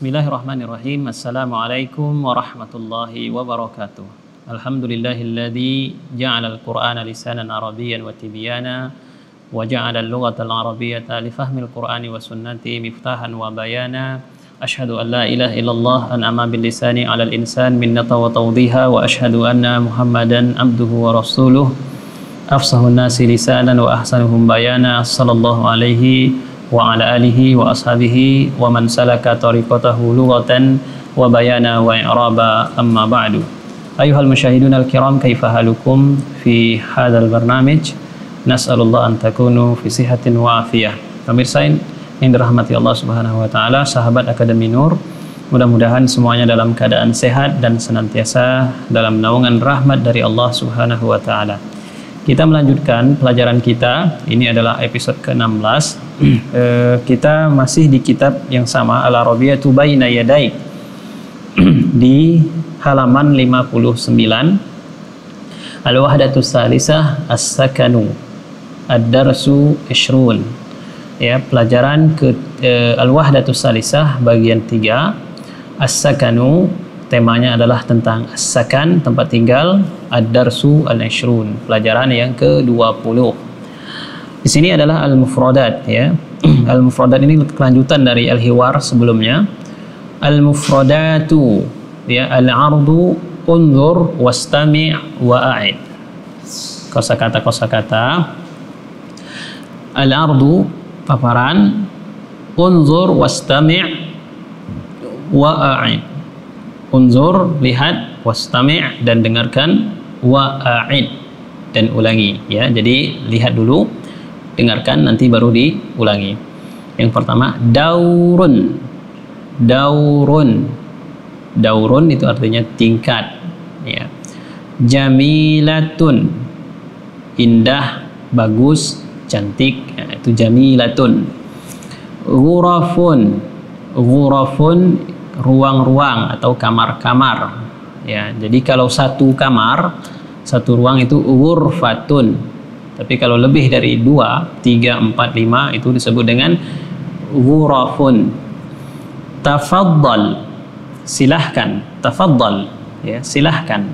بسم الله الرحمن الرحيم السلام عليكم ورحمة الله وبركاته الحمد لله الذي جعل القرآن لسانا عربيا وتبيانا وجعل اللغة العربية لفهم القرآن والسنة مفتاحا وبيانا أشهد أن لا إله إلا الله أنعم باللسان على الإنسان منة وتوضيها وأشهد أن محمدا عبده ورسوله أفصح الناس لسانا وأحسنهم بيانا صلى الله عليه وسلم wa ala alihi wa ashabihi wa man salaka tariqatahu lughatan wa bayana wa i'raba amma ba'du. Ayuhal musyahidun al-kiram kaifa halukum fi hadzal barnamij? Nas'alullah an takunu fi sihatin wa afiyah pemirsa yang dirahmati Allah Subhanahu wa taala sahabat Akademi Nur mudah-mudahan semuanya dalam keadaan sehat dan senantiasa dalam naungan rahmat dari Allah Subhanahu wa taala kita melanjutkan pelajaran kita. Ini adalah episode ke-16. Uh, kita masih di kitab yang sama Al-Arabiyatu Baina Yadai di halaman 59 Al-Wahdatus Salisah As-Sakanu Ad-Darsu Ishrun. Ya pelajaran ke uh, Al-Wahdatus Salisah bagian 3 As-Sakanu temanya adalah tentang As-Sakan tempat tinggal Ad-Darsu Al-Ishrun pelajaran yang ke-20 di sini adalah al-mufradat ya. al-mufradat ini kelanjutan dari al-hiwar sebelumnya. Al-mufradatu ya al-ardu unzur wastami' wa'id. Kosakata kosakata. Al-ardu paparan unzur wastami' wa'id. Unzur lihat wastami' dan dengarkan wa'id dan ulangi ya. Jadi lihat dulu dengarkan nanti baru diulangi. Yang pertama daurun. Daurun. Daurun itu artinya tingkat ya. Jamilatun. Indah bagus cantik ya, itu jamilatun. Ghurafun. Ghurafun ruang-ruang atau kamar-kamar ya jadi kalau satu kamar satu ruang itu ghurfatun tapi kalau lebih dari dua, tiga, empat, lima itu disebut dengan ghurafun. Tafaddal. Silahkan. Tafaddal. Ya, silahkan.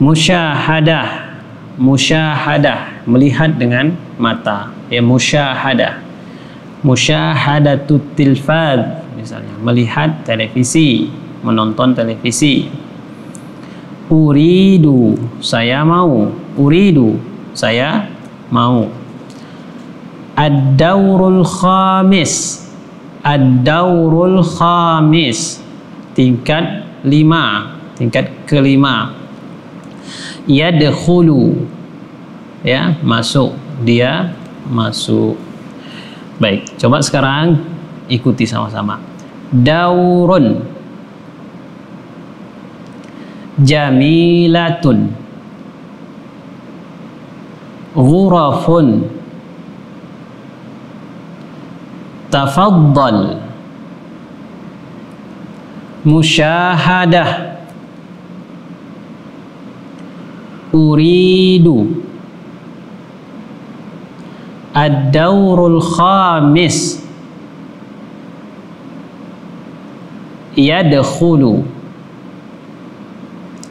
Musyahadah. Musyahadah. Melihat dengan mata. Ya, musyahadah. Musyahadatut tilfad. Misalnya, melihat televisi. Menonton televisi. Uridu. Saya mau. Uridu saya mau ad-daurul khamis ad-daurul khamis tingkat lima tingkat kelima yadkhulu ya masuk dia masuk baik coba sekarang ikuti sama-sama. Daurun. Jamilatun. Ghurafun. Tafaddal. Musyahadah. Uridu ad-daurul khamis yadkhulu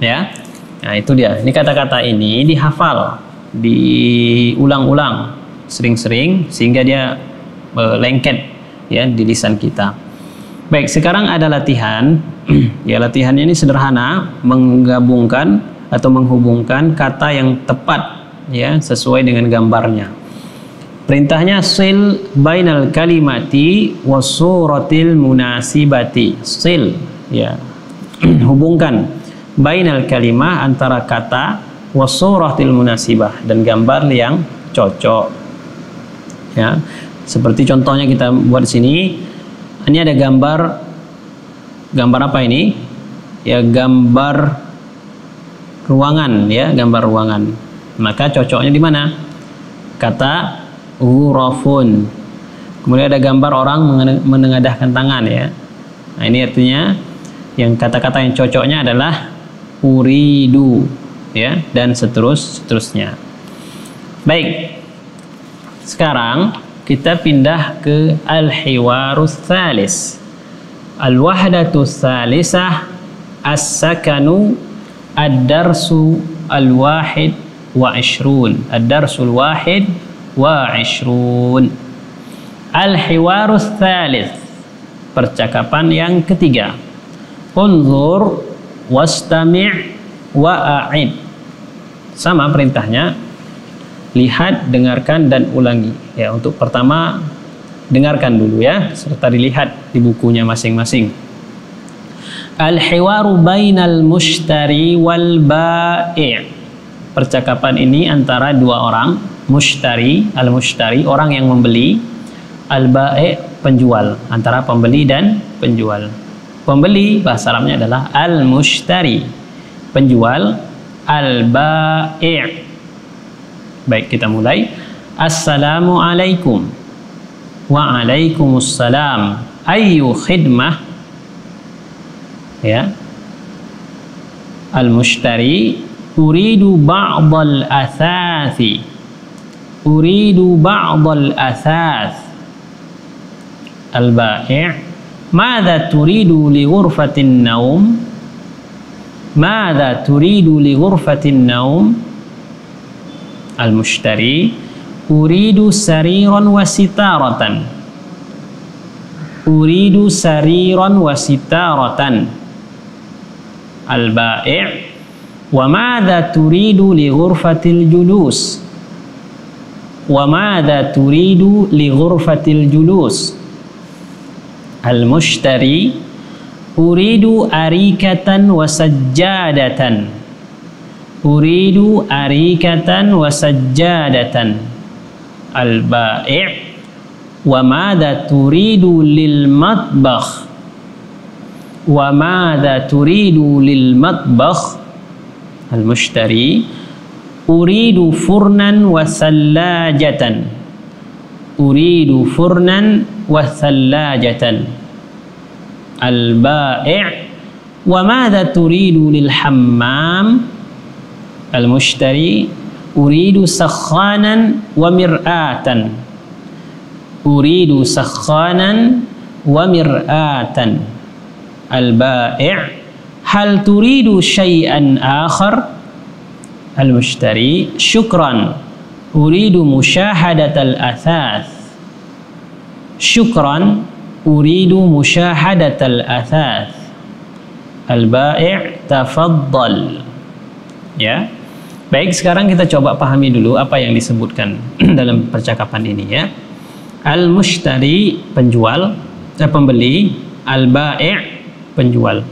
ya nah itu dia ini kata-kata ini dihafal diulang-ulang sering-sering sehingga dia lengket ya di lisan kita. Baik, sekarang ada latihan. ya latihannya ini sederhana, menggabungkan atau menghubungkan kata yang tepat ya sesuai dengan gambarnya. Perintahnya sil bainal kalimati wasuratil munasibati. Sil ya. hubungkan bainal kalimah antara kata wasuratil munasibah dan gambar yang cocok. Ya. Seperti contohnya kita buat di sini ini ada gambar gambar apa ini? Ya gambar ruangan ya gambar ruangan. Maka cocoknya di mana? Kata urafun kemudian ada gambar orang menengadahkan tangan ya nah ini artinya yang kata-kata yang cocoknya adalah uridu ya dan seterus seterusnya. Baik. Sekarang kita pindah ke al-hiwarus thalis. Al-wahdatu thalithah as-sakanu ad-darsu al-wahid wa ishrun. Ad-darsu al-wahid ishrun. Al-hiwaru thalith. Percakapan yang ketiga. Unzur wastami' wa a'id. Sama perintahnya. Lihat, dengarkan dan ulangi. Ya, untuk pertama dengarkan dulu ya serta dilihat di bukunya masing-masing. Al-hiwaru bainal mushtari wal ba'i'. Percakapan ini antara dua orang, mushtari, al-mushtari, orang yang membeli, al-ba'i' penjual, antara pembeli dan penjual. Pembeli bahasa Arabnya adalah al-mushtari. Penjual al-ba'i'. Baik, kita mulai. Assalamualaikum. Waalaikumsalam. Ayu khidmah ya al-mushtari uridu ba'dal athasi أريد بعض الأثاث. البائع ماذا تريد لغرفة النوم؟ ماذا تريد لغرفة النوم؟ المشتري أريد سريرا وستارة. أريد سريرا وستارة. البائع وماذا تريد لغرفة الجلوس؟ Ghurfatil julus? Wa madha turidu li ghurfatil julus? Al-mushtari Uridu arikatan wa sajjadatan. Uridu arikatan wa sajjadatan al-bai' wa madha turidu lil matbakh wa madha turidu lil matbakh al-mushtari uridu furnan wa sallajatan uridu furnan wa sallajatan al-bai' wa madha turidu lil hammam al-mushtari syukran. Uridu musyahadat al-athas. Syukran. Uridu musyahadat al-athas. Al-bai' tafaddal. Ya. Baik, sekarang kita coba pahami dulu apa yang disebutkan dalam percakapan ini ya. Al-mushtari penjual, eh, pembeli, al-bai' penjual.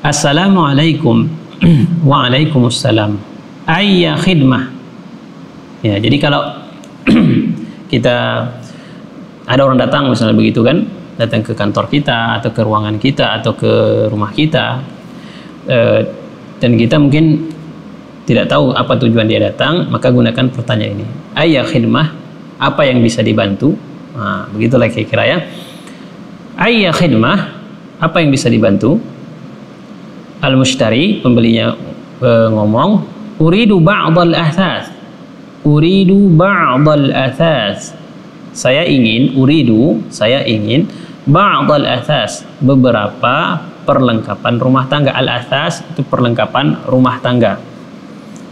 Assalamualaikum. Waalaikumsalam. Ayya khidmah. Ya, jadi kalau kita ada orang datang misalnya begitu kan, datang ke kantor kita atau ke ruangan kita atau ke rumah kita eh, dan kita mungkin tidak tahu apa tujuan dia datang, maka gunakan pertanyaan ini. Ayah khidmah, apa yang bisa dibantu? Nah, begitulah kira-kira ya. Ayah khidmah, apa yang bisa dibantu? Al-mushtari, pembelinya e, ngomong, uridu ba'dal athas. Uridu ba'dal athas. Saya ingin, uridu, saya ingin ba'dal athas, beberapa perlengkapan rumah tangga. Al-athas itu perlengkapan rumah tangga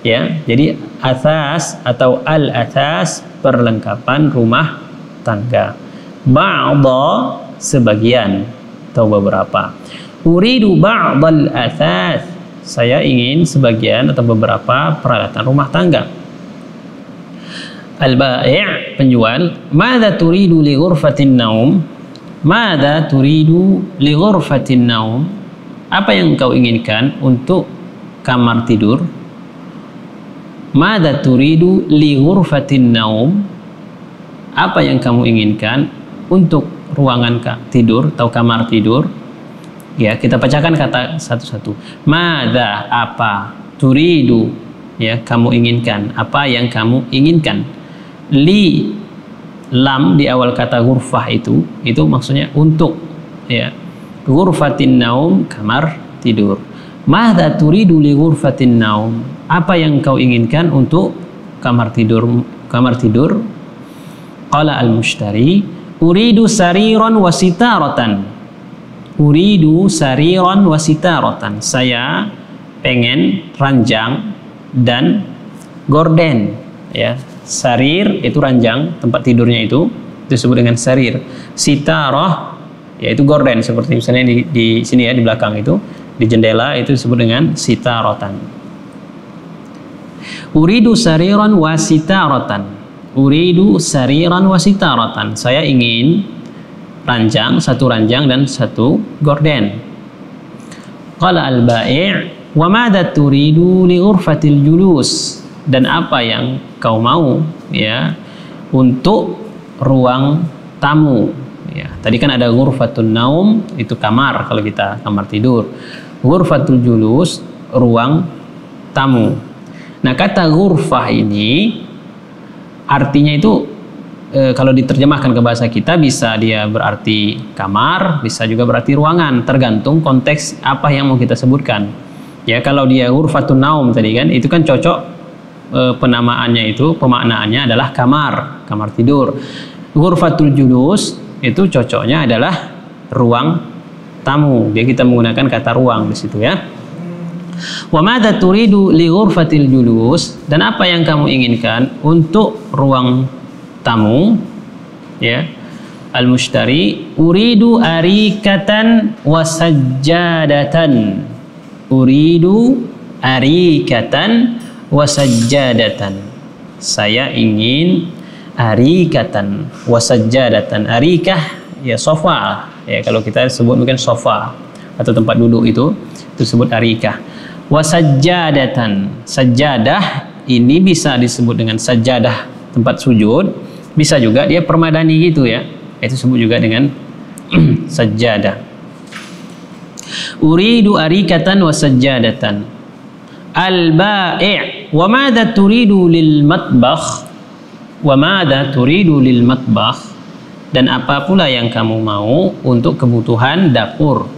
ya jadi atas atau al atas perlengkapan rumah tangga ba'da sebagian atau beberapa uridu ba'dal atas saya ingin sebagian atau beberapa peralatan rumah tangga. Al-bai' penjual madza turidu li ghurfatin naum? Madza turidu li ghurfatin naum? Apa yang kau inginkan untuk kamar tidur? Mada turidu li ghurfatin naum? Apa yang kamu inginkan untuk ruangan tidur atau kamar tidur? Ya, kita bacakan kata satu-satu. Mada apa? Turidu ya kamu inginkan apa yang kamu inginkan li lam di awal kata ghurfah itu itu maksudnya untuk ya ghurfatin naum kamar tidur Mada turidu li ghurfatin naum? Apa yang kau inginkan untuk kamar tidur kamar tidur? Qala al-mushtari uridu sariran wa sitaratan. Uridu sariran wasitaratan. Saya pengen ranjang dan gorden ya. Sarir itu ranjang tempat tidurnya itu disebut dengan sarir. Sitarah yaitu gorden seperti misalnya di, di sini ya di belakang itu di jendela itu disebut dengan sitaratan. Uridu sariran wasitaratan. Uridu sariran wasitaratan. Saya ingin ranjang, satu ranjang dan satu gorden. Qala al-bai' wa madza turidu li ghurfatil julus? Dan apa yang kau mau ya untuk ruang tamu ya. Tadi kan ada ghurfatun naum itu kamar kalau kita kamar tidur. Ghurfatul julus ruang tamu. Nah, kata ghurfah ini artinya itu e, kalau diterjemahkan ke bahasa kita bisa dia berarti kamar, bisa juga berarti ruangan, tergantung konteks apa yang mau kita sebutkan. Ya, kalau dia ghurfatun naum tadi kan itu kan cocok e, penamaannya itu pemaknaannya adalah kamar, kamar tidur. Ghurfatul julus itu cocoknya adalah ruang tamu. Dia kita menggunakan kata ruang di situ ya. Wa madza turidu li julus dan apa yang kamu inginkan untuk ruang tamu ya al mushtari uridu arikatan wa sajjadatan. Uridu arikatan wa sajjadatan. Saya ingin arikatan wa sajjadatan. Arikah? Ya sofa. Ya kalau kita sebut mungkin sofa atau tempat duduk itu disebut arikah. Wa sajjadatan. Sajjadah ini bisa disebut dengan sajjadah tempat sujud bisa juga dia permadani gitu ya. Itu disebut juga dengan sajjadah uridu arikatan wa sajjadatan. Al bai' wa madha turidu lil matbakh? Wa madha turidu lil matbakh? Dan apa pula yang kamu mau untuk kebutuhan dapur?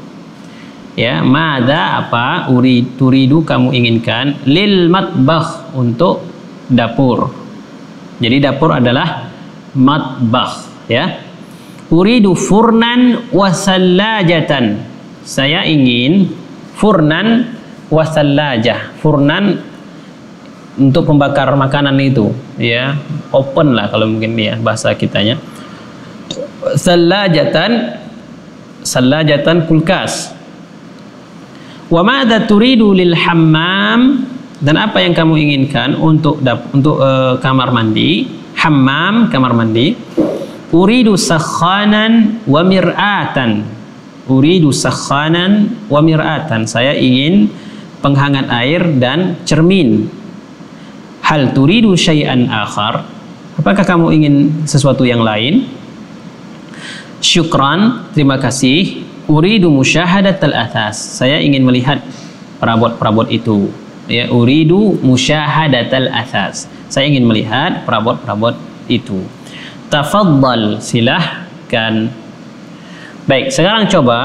Ya mada apa uri turidu kamu inginkan? Lil matbakh untuk dapur. Jadi dapur adalah matbakh ya. Uridu furnan wasallajatan saya ingin furnan wasallajah furnan untuk pembakar makanan itu ya. Open lah kalau mungkin ya bahasa kitanya. Salajatan salajatan kulkas. Wa madza turidu lil hammam. Dan apa yang kamu inginkan untuk untuk uh, kamar mandi hammam kamar mandi. Uridu sakhanan wa mir'atan. Uridu sakhanan wa mir'atan. Saya ingin penghangat air dan cermin. Hal turidu syai'an akhar? Apakah kamu ingin sesuatu yang lain? Syukran terima kasih. Uridu musyahadat al atas saya ingin melihat perabot-perabot itu. Ya uridu musyahadat al atas saya ingin melihat perabot-perabot itu. Tafaddal, silahkan. Baik, sekarang coba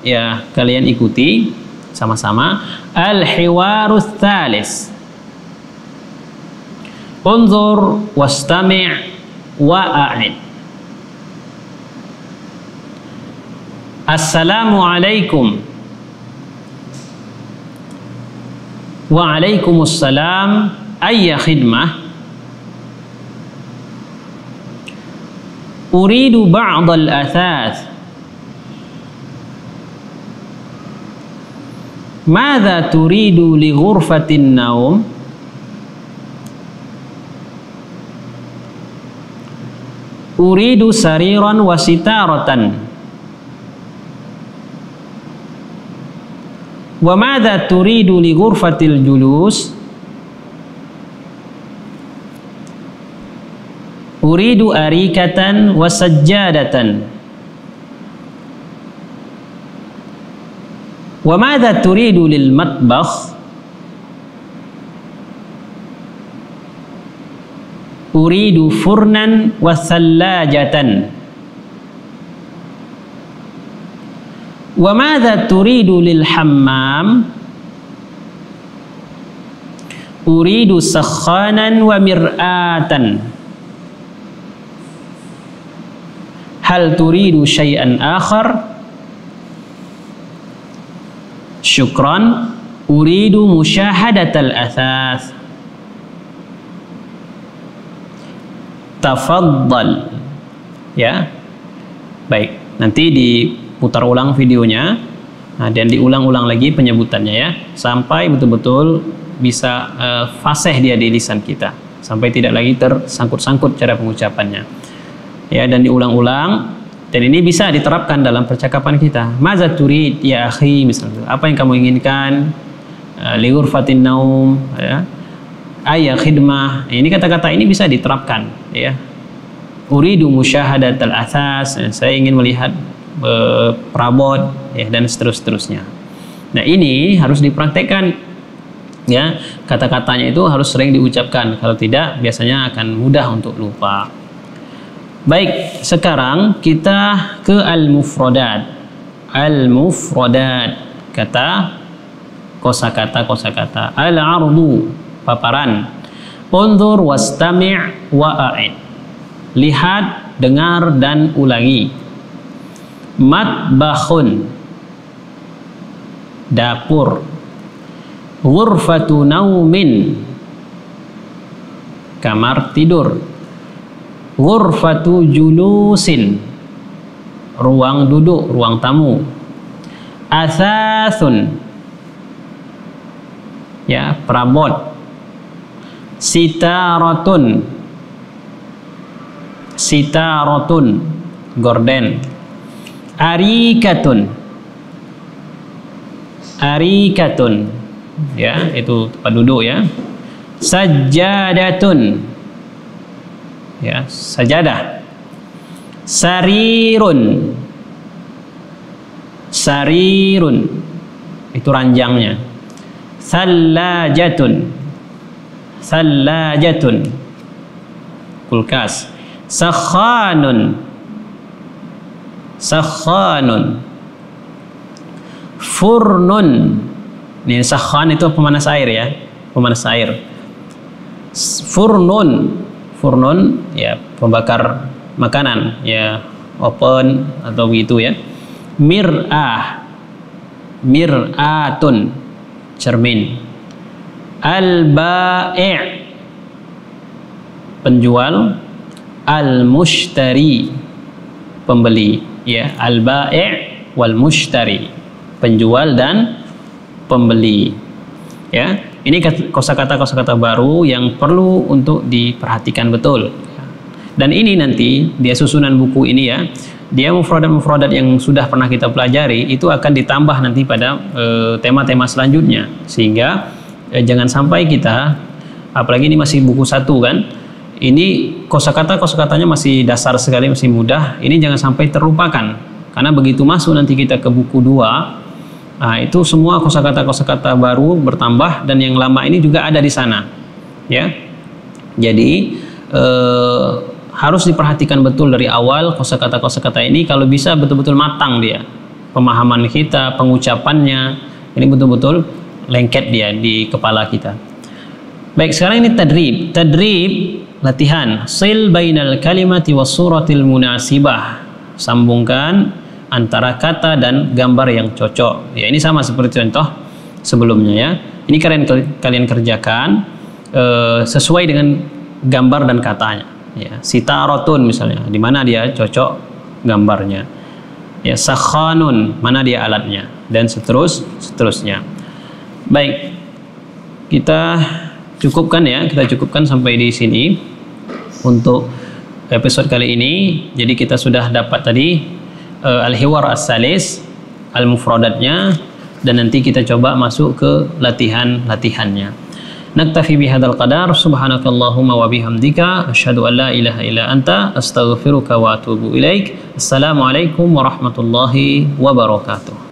ya kalian ikuti sama-sama al-hiwarus thalis. Unzur wastami' wa a'id. Assalamu alaikum. Waalaikumsalam. Ayya khidmah. أريد بعض الأثاث. ماذا تريد لغرفة النوم؟ أريد سريرا وستارة. وماذا تريد لغرفة الجلوس؟ Uridu arikatan wa sajjadatan. Wa madza turidu lil matbakh? Uridu furnan wa thallajatan. Wa madza turidu lil hammam? Uridu sakhanan wa mir'atan. Hal turidu syai'an akhar? Syukran uridu musyahadatal athas tafaddal. Ya. Baik nanti diputar ulang videonya. Nah, dan diulang-ulang lagi penyebutannya ya. Sampai betul-betul bisa uh, fasih dia di lisan kita. Sampai tidak lagi tersangkut-sangkut cara pengucapannya ya dan diulang-ulang. Dan ini bisa diterapkan dalam percakapan kita. Maza turid ya akhi misalnya. Apa yang kamu inginkan? Uh, lighurfatin naum ya. Ayah khidmah. Ini kata-kata ini bisa diterapkan ya. Uridu musyahadat al asas saya ingin melihat uh, perabot ya dan seterus-terusnya. Nah ini harus dipraktekkan ya. Kata-katanya itu harus sering diucapkan. Kalau tidak biasanya akan mudah untuk lupa baik sekarang kita ke al mufradat al mufradat kata kosakata kosakata. Al ardu paparan. Unzur wastami' wa a'id. Lihat dengar dan ulangi. Matbahun dapur. Ghurfatu naumin kamar tidur ghurfatu julusin. Ruang duduk ruang tamu. Asasun ya perabot. Sitaratun. Sitaratun. Gorden. Arikatun. Arikatun. Ya itu tempat duduk ya. Sajadatun ya sajadah. Sarirun. Sarirun. Itu ranjangnya. Thalajatun Thalajatun Kulkas. Sakhanun. Sakhanun. Furnun. Ini sakhan itu pemanas air ya. Pemanas air. Furnun Furnun ya pembakar makanan ya open atau begitu ya. Mir'ah mir'atun cermin. Al-bai' penjual. Al-mushtari pembeli ya. Al-bai' wal mushtari penjual dan pembeli ya ini kosakata kosakata baru yang perlu untuk diperhatikan betul. Dan ini nanti dia susunan buku ini ya dia mufradat-mufradat yang sudah pernah kita pelajari itu akan ditambah nanti pada eh, tema-tema selanjutnya. Sehingga e, jangan sampai kita apalagi ini masih buku satu kan ini kosakata kosakatanya masih dasar sekali masih mudah ini jangan sampai terlupakan. Karena begitu masuk nanti kita ke buku dua nah itu semua kosakata kosakata baru bertambah dan yang lama ini juga ada di sana ya. Jadi eh, harus diperhatikan betul dari awal kosakata-kosakata ini kalau bisa betul-betul matang dia. Pemahaman kita pengucapannya ini betul-betul lengket dia di kepala kita. Baik sekarang ini tadrib. Tadrib latihan. Sil bainal kalimati was suratil munasibah. Sambungkan antara kata dan gambar yang cocok. Ya ini sama seperti contoh sebelumnya ya. Ini kalian kalian kerjakan uh, sesuai dengan gambar dan katanya. Ya sitarotun misalnya di mana dia cocok gambarnya. Ya sakhanun mana dia alatnya dan seterus seterusnya. Baik kita cukupkan ya. Kita cukupkan sampai di sini untuk episode kali ini. Jadi kita sudah dapat tadi uh, al-hiwar as-salis al-mufradatnya dan nanti kita coba masuk ke latihan-latihannya naktafi bihadzal qadar subhanakallahumma wa bihamdika asyhadu an la ilaha illa anta astaghfiruka wa atubu ilaik. Assalamu alaikum warahmatullahi wabarakatuh